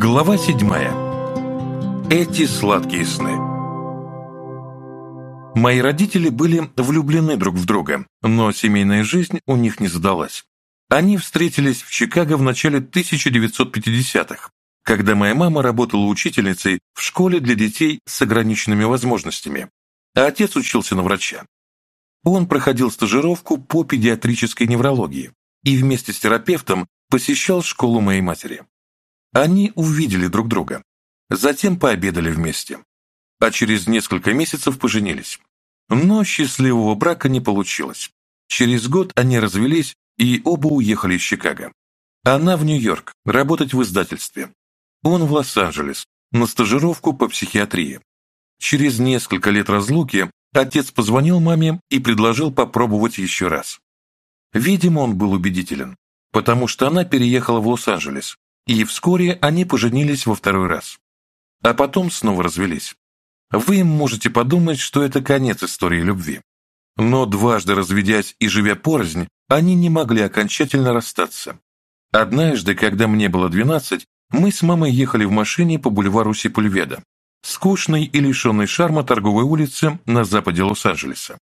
Глава седьмая. Эти сладкие сны. Мои родители были влюблены друг в друга, но семейная жизнь у них не задалась. Они встретились в Чикаго в начале 1950-х, когда моя мама работала учительницей в школе для детей с ограниченными возможностями, а отец учился на врача. Он проходил стажировку по педиатрической неврологии и вместе с терапевтом посещал школу моей матери. Они увидели друг друга. Затем пообедали вместе. А через несколько месяцев поженились. Но счастливого брака не получилось. Через год они развелись и оба уехали из Чикаго. Она в Нью-Йорк, работать в издательстве. Он в Лос-Анджелес, на стажировку по психиатрии. Через несколько лет разлуки отец позвонил маме и предложил попробовать еще раз. Видимо, он был убедителен, потому что она переехала в Лос-Анджелес, и вскоре они поженились во второй раз. А потом снова развелись. Вы можете подумать, что это конец истории любви. Но дважды разведясь и живя порознь, они не могли окончательно расстаться. Однажды, когда мне было 12, мы с мамой ехали в машине по бульвару Сипульведа, скучной и лишенной шарма торговой улицы на западе Лос-Анджелеса.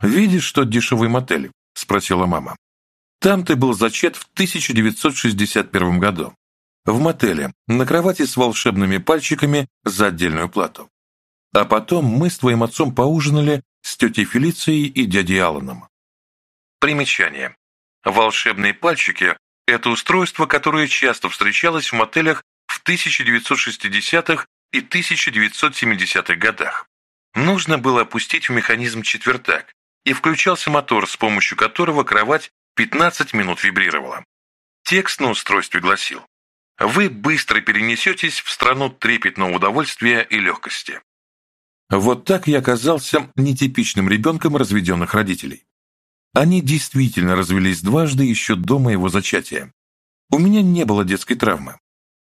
«Видишь тот дешевый мотель?» – спросила мама. «Там ты был зачет в 1961 году в мотеле, на кровати с волшебными пальчиками за отдельную плату. А потом мы с твоим отцом поужинали с тетей Фелицией и дядей Алланом. Примечание. Волшебные пальчики – это устройство, которое часто встречалось в мотелях в 1960-х и 1970-х годах. Нужно было опустить в механизм четвертак, и включался мотор, с помощью которого кровать 15 минут вибрировала. Текст на устройстве гласил вы быстро перенесетесь в страну трепетного удовольствия и легкости. Вот так я оказался нетипичным ребенком разведенных родителей. Они действительно развелись дважды еще до моего зачатия. У меня не было детской травмы.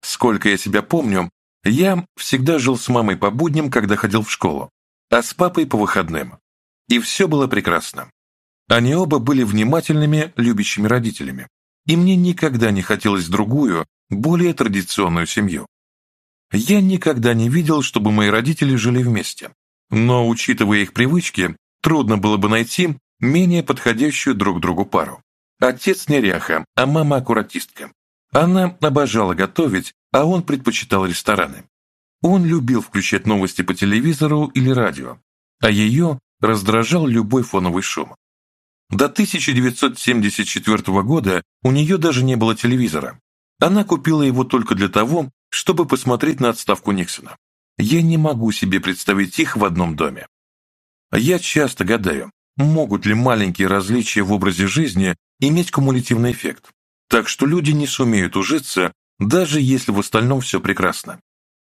Сколько я себя помню, я всегда жил с мамой по будням, когда ходил в школу, а с папой по выходным. И все было прекрасно. Они оба были внимательными, любящими родителями. И мне никогда не хотелось другую, более традиционную семью. Я никогда не видел, чтобы мои родители жили вместе, но, учитывая их привычки, трудно было бы найти менее подходящую друг другу пару. Отец неряха, а мама аккуратистка. Она обожала готовить, а он предпочитал рестораны. Он любил включать новости по телевизору или радио, а ее раздражал любой фоновый шум. До 1974 года у нее даже не было телевизора, она купила его только для того, чтобы посмотреть на отставку Никсона. Я не могу себе представить их в одном доме. Я часто гадаю, могут ли маленькие различия в образе жизни иметь кумулятивный эффект, так что люди не сумеют ужиться, даже если в остальном все прекрасно.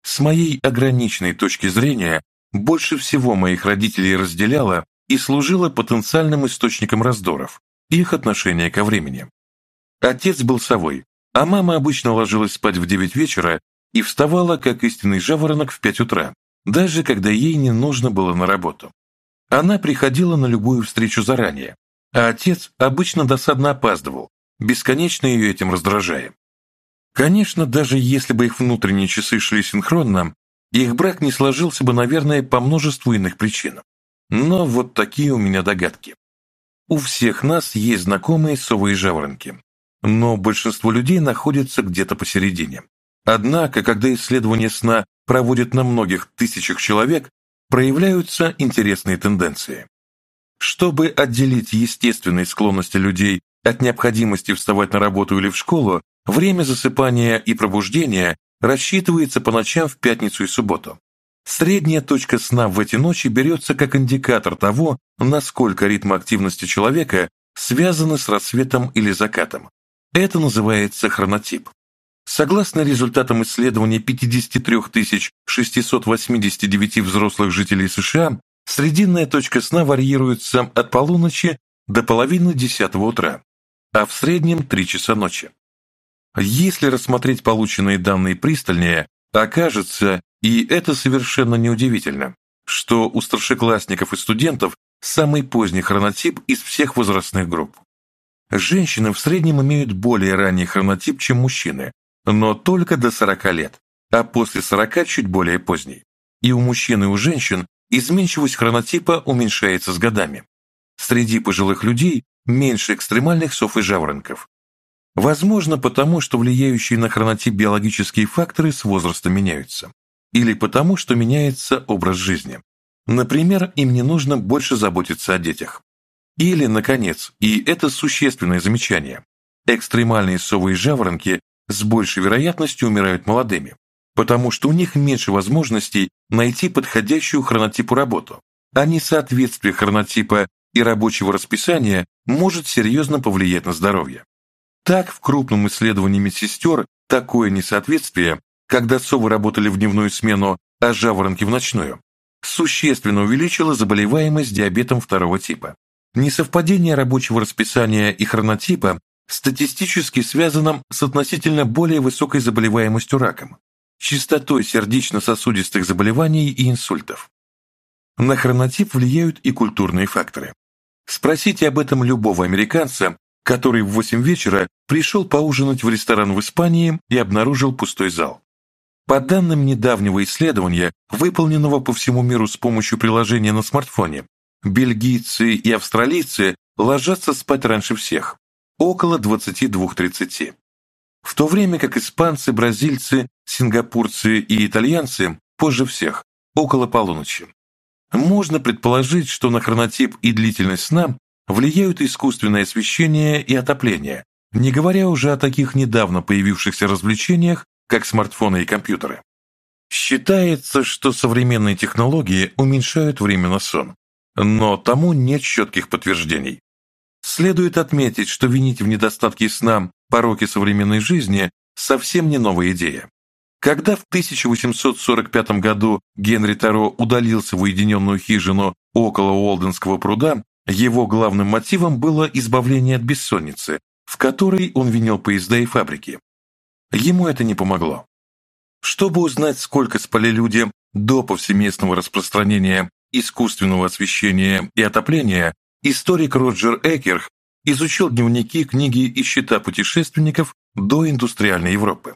С моей ограниченной точки зрения, больше всего моих родителей разделяло и служило потенциальным источником раздоров их отношение ко времени. Отец был совой, а мама обычно ложилась спать в 9 вечера и вставала, как истинный жаворонок, в 5 утра, даже когда ей не нужно было на работу. Она приходила на любую встречу заранее, а отец обычно досадно опаздывал, бесконечно ее этим раздражая. Конечно, даже если бы их внутренние часы шли синхронно, их брак не сложился бы, наверное, по множеству иных причин. Но вот такие у меня но большинство людей находится где-то посередине. Однако, когда исследования сна проводят на многих тысячах человек, проявляются интересные тенденции. Чтобы отделить естественные склонности людей от необходимости вставать на работу или в школу, время засыпания и пробуждения рассчитывается по ночам в пятницу и субботу. Средняя точка сна в эти ночи берется как индикатор того, насколько ритм активности человека связан с рассветом или закатом, это называется хронотип. Согласно результатам исследования 53 689 взрослых жителей США, срединная точка сна варьируется от полуночи до половины десятого утра, а в среднем три часа ночи. Если рассмотреть полученные данные пристальнее, окажется, и это совершенно неудивительно, что у старшеклассников и студентов самый поздний хронотип из всех возрастных групп. Женщины в среднем имеют более ранний хронотип, чем мужчины, но только до 40 лет, а после 40 чуть более поздний. И у мужчин и у женщин изменчивость хронотипа уменьшается с годами. Среди пожилых людей меньше экстремальных сов и жаворонков. Возможно, потому что влияющие на хронотип биологические факторы с возрастом меняются. Или потому, что меняется образ жизни. Например, им не нужно больше заботиться о детях. Или, наконец, и это существенное замечание, экстремальные совы и жаворонки с большей вероятностью умирают молодыми, потому что у них меньше возможностей найти подходящую хронотипу работу, а несоответствие хронотипа и рабочего расписания может серьезно повлиять на здоровье. Так, в крупном исследовании медсестер такое несоответствие, когда совы работали в дневную смену, а жаворонки в ночную, существенно увеличило заболеваемость диабетом второго типа. Несовпадение рабочего расписания и хронотипа статистически связано с относительно более высокой заболеваемостью раком, частотой сердечно-сосудистых заболеваний и инсультов. На хронотип влияют и культурные факторы. Спросите об этом любого американца, который в 8 вечера пришел поужинать в ресторан в Испании и обнаружил пустой зал. По данным недавнего исследования, выполненного по всему миру с помощью приложения на смартфоне, бельгийцы и австралийцы ложатся спать раньше всех, около 22-30. В то время как испанцы, бразильцы, сингапурцы и итальянцы позже всех, около полуночи. Можно предположить, что на хронотип и длительность сна влияют искусственное освещение и отопление, не говоря уже о таких недавно появившихся развлечениях, как смартфоны и компьютеры. Считается, что современные технологии уменьшают время на сон, но тому нет четких подтверждений. Следует отметить, что винить в недостатке сна пороки современной жизни совсем не новая идея. Когда в 1845 году Генри Таро удалился в уединенную хижину около Уолденского пруда, его главным мотивом было избавление от бессонницы, в которой он винил поезда и фабрики. Ему это не помогло. Чтобы узнать, сколько спали люди до повсеместного распространения искусственного освещения и отопления, историк Роджер Экерх изучил дневники, книги и счета путешественников до индустриальной Европы.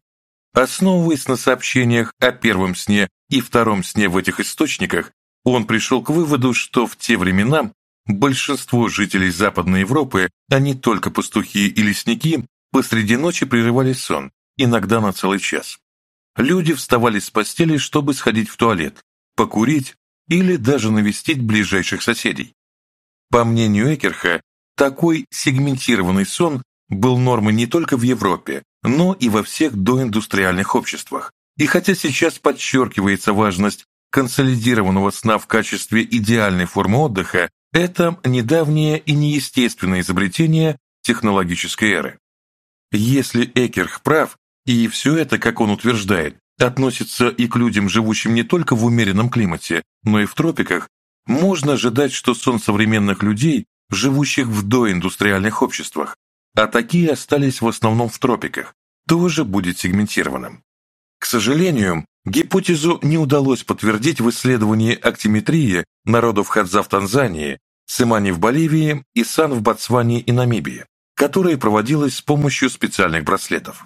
Основываясь на сообщениях о первом сне и втором сне в этих источниках, он пришел к выводу, что в те времена большинство жителей Западной Европы, а не только пастухи и лесники, посреди ночи прерывали сон, иногда на целый час. Люди вставали с постели, чтобы сходить в туалет, покурить или даже навестить ближайших соседей. По мнению Экерха, такой сегментированный сон был нормой не только в Европе, но и во всех доиндустриальных обществах. И хотя сейчас подчеркивается важность консолидированного сна в качестве идеальной формы отдыха, это недавнее и неестественное изобретение технологической эры. Если Экерх прав, и все это, как он утверждает, относится и к людям, живущим не только в умеренном климате, но и в тропиках, можно ожидать, что сон современных людей, живущих в доиндустриальных обществах, а такие остались в основном в тропиках, тоже будет сегментированным. К сожалению, гипотезу не удалось подтвердить в исследовании актиметрии народов Хадза в Танзании, Цимани в Боливии и Сан в Ботсване и Намибии, которое проводилось с помощью специальных браслетов.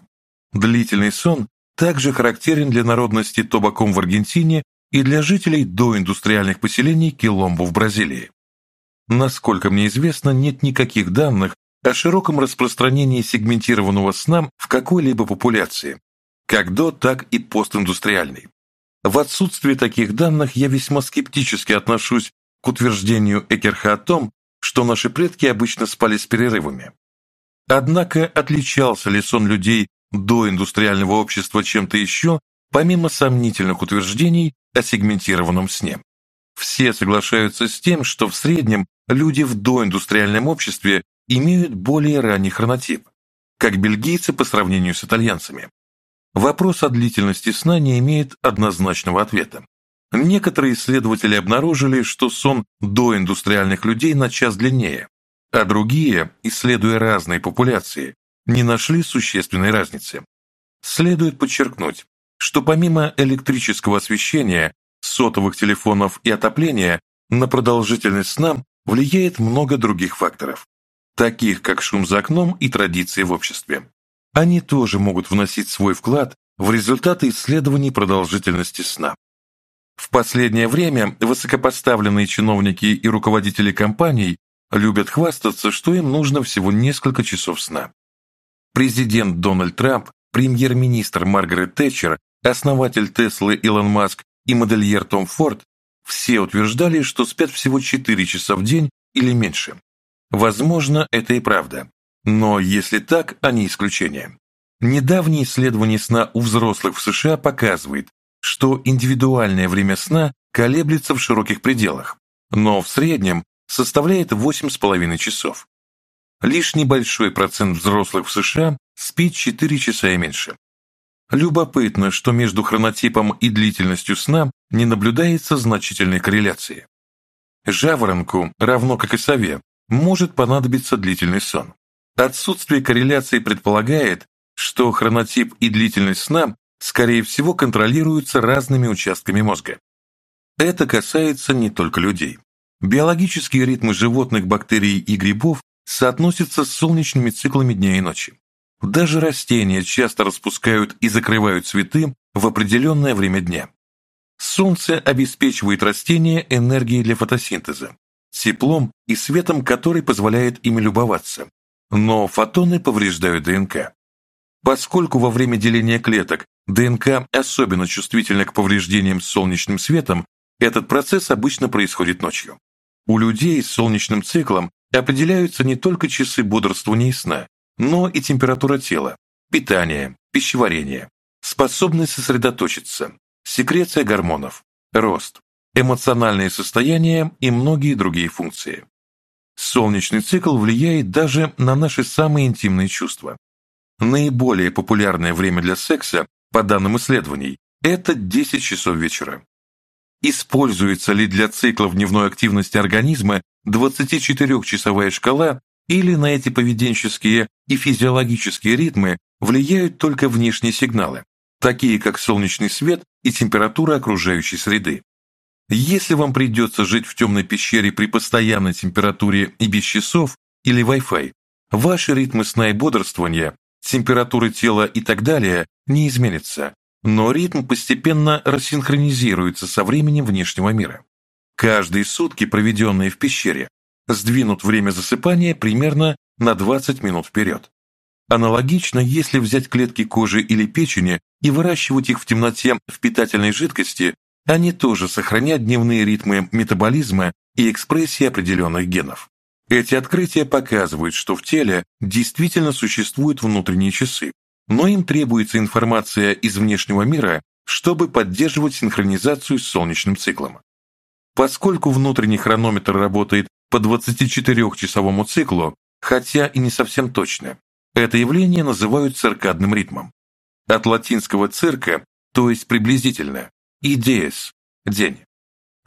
Длительный сон также характерен для народности тобаком Аргентине и для жителей доиндустриальных поселений Киломбу в Бразилии. Насколько мне известно, нет никаких данных о широком распространении сегментированного сна в какой-либо популяции, как до, так и постиндустриальной. В отсутствие таких данных я весьма скептически отношусь к утверждению Экерха о том, что наши предки обычно спали с перерывами. Однако отличался ли сон людей до индустриального общества чем-то еще, помимо сомнительных утверждений о сегментированном сне. Все соглашаются с тем, что в среднем люди в доиндустриальном обществе имеют более ранний хронотип, как бельгийцы по сравнению с итальянцами. Вопрос о длительности сна не имеет однозначного ответа. Некоторые исследователи обнаружили, что сон доиндустриальных людей на час длиннее, а другие, исследуя разные популяции, не нашли существенной разницы. Следует подчеркнуть, что помимо электрического освещения, сотовых телефонов и отопления, на продолжительность сна влияет много других факторов, таких как шум за окном и традиции в обществе. Они тоже могут вносить свой вклад в результаты исследований продолжительности сна. В последнее время высокопоставленные чиновники и руководители компаний любят хвастаться, что им нужно всего несколько часов сна президент Дональд Трамп, премьер-министр Маргарет Тэтчер, основатель Теслы Илон Маск и модельер Том Форд все утверждали, что спят всего 4 часа в день или меньше. Возможно, это и правда. Но если так, они а исключение. Недавнее исследование сна у взрослых в США показывает, что индивидуальное время сна колеблется в широких пределах, но в среднем составляет 8,5 часов лишь небольшой процент взрослых в США спит 4 часа и меньше. Любопытно, что между хронотипом и длительностью сна не наблюдается значительной корреляции. Жаворонку, равно как и сове, может понадобиться длительный сон. Отсутствие корреляции предполагает, что хронотип и длительность сна, скорее всего, контролируются разными участками мозга. Это касается не только людей. Биологические ритмы животных, бактерий и грибов соотносится с солнечными циклами дня и ночи. Даже растения часто распускают и закрывают цветы в определенное время дня. Солнце обеспечивает растения энергией для фотосинтеза, теплом и светом, который позволяет ими любоваться. Но фотоны повреждают ДНК. Поскольку во время деления клеток ДНК особенно чувствительна к повреждениям солнечным светом, этот процесс обычно происходит ночью. У людей с солнечным циклом определяются не только часы бодрствования и сна, но и температура тела, питание, пищеварение, способность сосредоточиться, секреция гормонов, рост, эмоциональное состояние и многие другие функции. Солнечный цикл влияет даже на наши самые интимные чувства. Наиболее популярное время для секса, по данным исследований, это 10 часов вечера используется ли для циклов дневной активности организма 24-часовая шкала или на эти поведенческие и физиологические ритмы влияют только внешние сигналы, такие как солнечный свет и температура окружающей среды. Если вам придется жить в темной пещере при постоянной температуре и без часов или Wi-Fi, ваши ритмы сна и бодрствования, температуры тела и так далее не изменятся, но ритм постепенно рассинхронизируется со временем внешнего мира. Каждые сутки, проведенные в пещере, сдвинут время засыпания примерно на 20 минут вперед. Аналогично, если взять клетки кожи или печени и выращивать их в темноте в питательной жидкости, они тоже сохранят дневные ритмы метаболизма и экспрессии определенных генов. Эти открытия показывают, что в теле действительно существуют внутренние часы, но им требуется информация из внешнего мира, чтобы поддерживать синхронизацию с солнечным циклом. Поскольку внутренний хронометр работает по 24-часовому циклу, хотя и не совсем точно, это явление называют циркадным ритмом. От латинского «цирка», то есть приблизительно, и «диес» – день.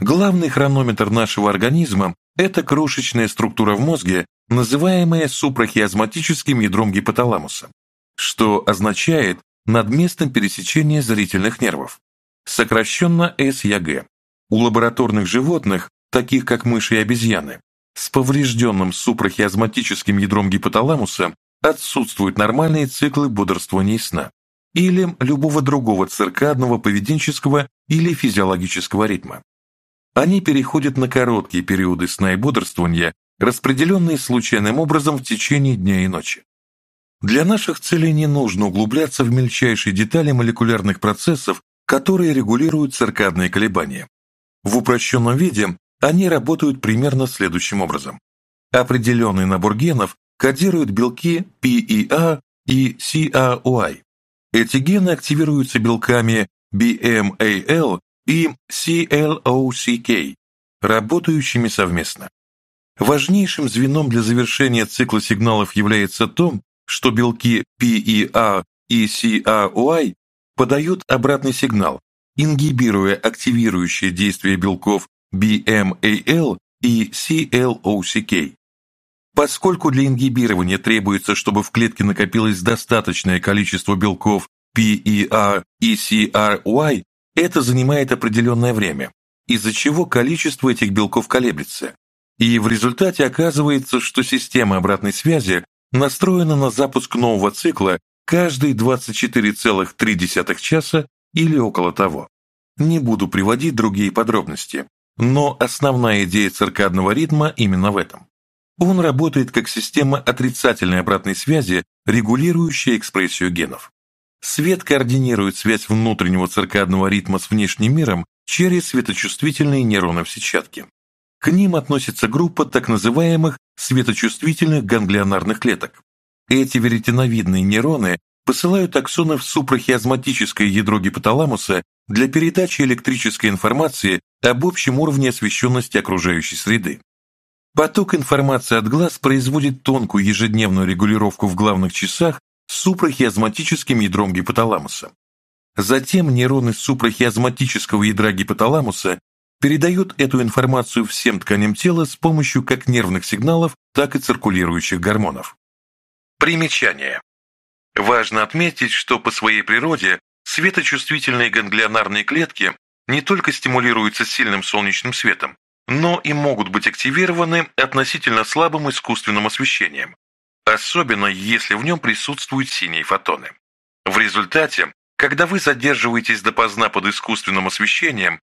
Главный хронометр нашего организма – это крошечная структура в мозге, называемая супрахиазматическим ядром гипоталамуса, что означает над местом пересечения зрительных нервов, сокращенно СЯГ. E У лабораторных животных, таких как мыши и обезьяны, с поврежденным супрахиазматическим ядром гипоталамуса отсутствуют нормальные циклы бодрствования и сна или любого другого циркадного, поведенческого или физиологического ритма. Они переходят на короткие периоды сна и бодрствования, распределенные случайным образом в течение дня и ночи. Для наших целей не нужно углубляться в мельчайшие детали молекулярных процессов, которые регулируют циркадные колебания. В упрощенном виде они работают примерно следующим образом. Определенный набор генов кодируют белки PEA и CAOI. Эти гены активируются белками BMAL и CLOCK, работающими совместно. Важнейшим звеном для завершения цикла сигналов является то, что белки PEA и CAOI подают обратный сигнал, ингибируя активирующее действие белков BMAL и CLOCK. Поскольку для ингибирования требуется, чтобы в клетке накопилось достаточное количество белков PEA и CRY, это занимает определенное время, из-за чего количество этих белков колеблется. И в результате оказывается, что система обратной связи настроена на запуск нового цикла каждые 24,3 часа или около того. Не буду приводить другие подробности, но основная идея циркадного ритма именно в этом. Он работает как система отрицательной обратной связи, регулирующая экспрессию генов. Свет координирует связь внутреннего циркадного ритма с внешним миром через светочувствительные нейроны в сетчатке. К ним относится группа так называемых светочувствительных ганглионарных клеток. Эти веретеновидные нейроны посылают аксоны в супрахиазматическое ядро гипоталамуса для передачи электрической информации об общем уровне освещенности окружающей среды. Поток информации от глаз производит тонкую ежедневную регулировку в главных часах с супрахиазматическим ядром гипоталамуса. Затем нейроны супрахиазматического ядра гипоталамуса передает эту информацию всем тканям тела с помощью как нервных сигналов, так и циркулирующих гормонов. Примечание. Важно отметить, что по своей природе светочувствительные ганглионарные клетки не только стимулируются сильным солнечным светом, но и могут быть активированы относительно слабым искусственным освещением, особенно если в нем присутствуют синие фотоны. В результате, когда вы задерживаетесь допоздна под искусственным освещением,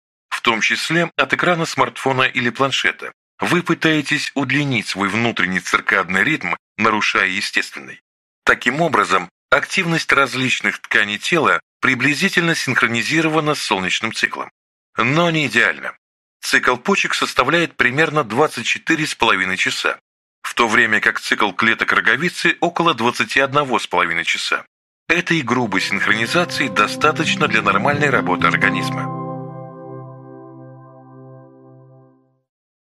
том числе от экрана смартфона или планшета. Вы пытаетесь удлинить свой внутренний циркадный ритм, нарушая естественный. Таким образом, активность различных тканей тела приблизительно синхронизирована с солнечным циклом. Но не идеально. Цикл почек составляет примерно 24,5 часа, в то время как цикл клеток роговицы около 21,5 часа. Этой грубой синхронизации достаточно для нормальной работы организма.